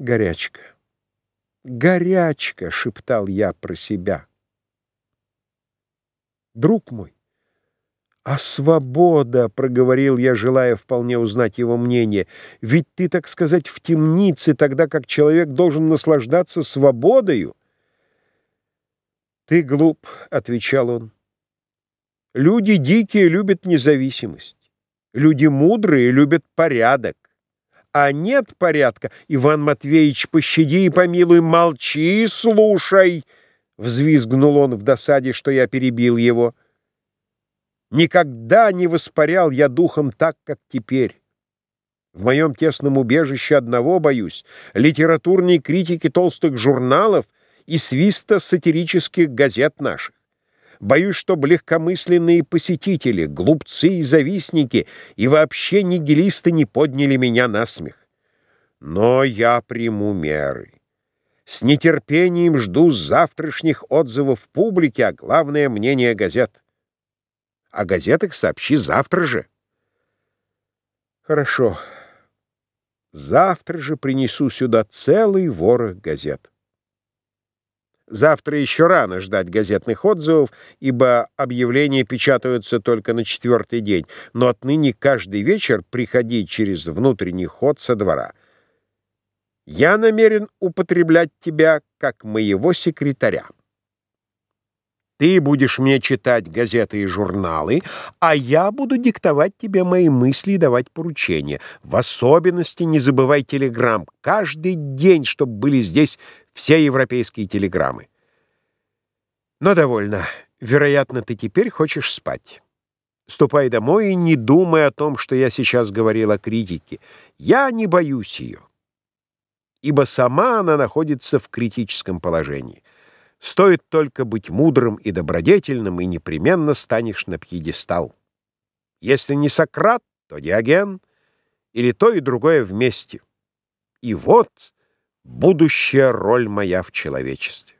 Горячка. Горячка, шептал я про себя. Друг мой, а свобода, проговорил я, желая вполне узнать его мнение, ведь ты, так сказать, в темнице, тогда как человек должен наслаждаться свободою. Ты глуп, отвечал он. Люди дикие любят независимость. Люди мудрые любят порядок. А нет порядка, Иван Матвеевич, пощади и помилуй, молчи и слушай, взвизгнул он в досаде, что я перебил его. Никогда не воспарял я духом так, как теперь. В моем тесном убежище одного боюсь — литературной критики толстых журналов и свиста сатирических газет наших. Боюсь, чтобы легкомысленные посетители, глупцы и завистники и вообще нигилисты не подняли меня на смех. Но я приму меры. С нетерпением жду завтрашних отзывов публики, а главное — мнение газет. О газетах сообщи завтра же. Хорошо. Завтра же принесу сюда целый ворох газет. Завтра еще рано ждать газетных отзывов, ибо объявления печатаются только на четвертый день, но отныне каждый вечер приходи через внутренний ход со двора. Я намерен употреблять тебя как моего секретаря. Ты будешь мне читать газеты и журналы, а я буду диктовать тебе мои мысли и давать поручения. В особенности не забывай телеграмм. Каждый день, чтобы были здесь все европейские телеграммы. Но довольно. Вероятно, ты теперь хочешь спать. Ступай домой и не думай о том, что я сейчас говорил о критике. Я не боюсь ее, ибо сама она находится в критическом положении. Стоит только быть мудрым и добродетельным, и непременно станешь на пьедестал. Если не Сократ, то Диоген, или то и другое вместе. И вот будущая роль моя в человечестве.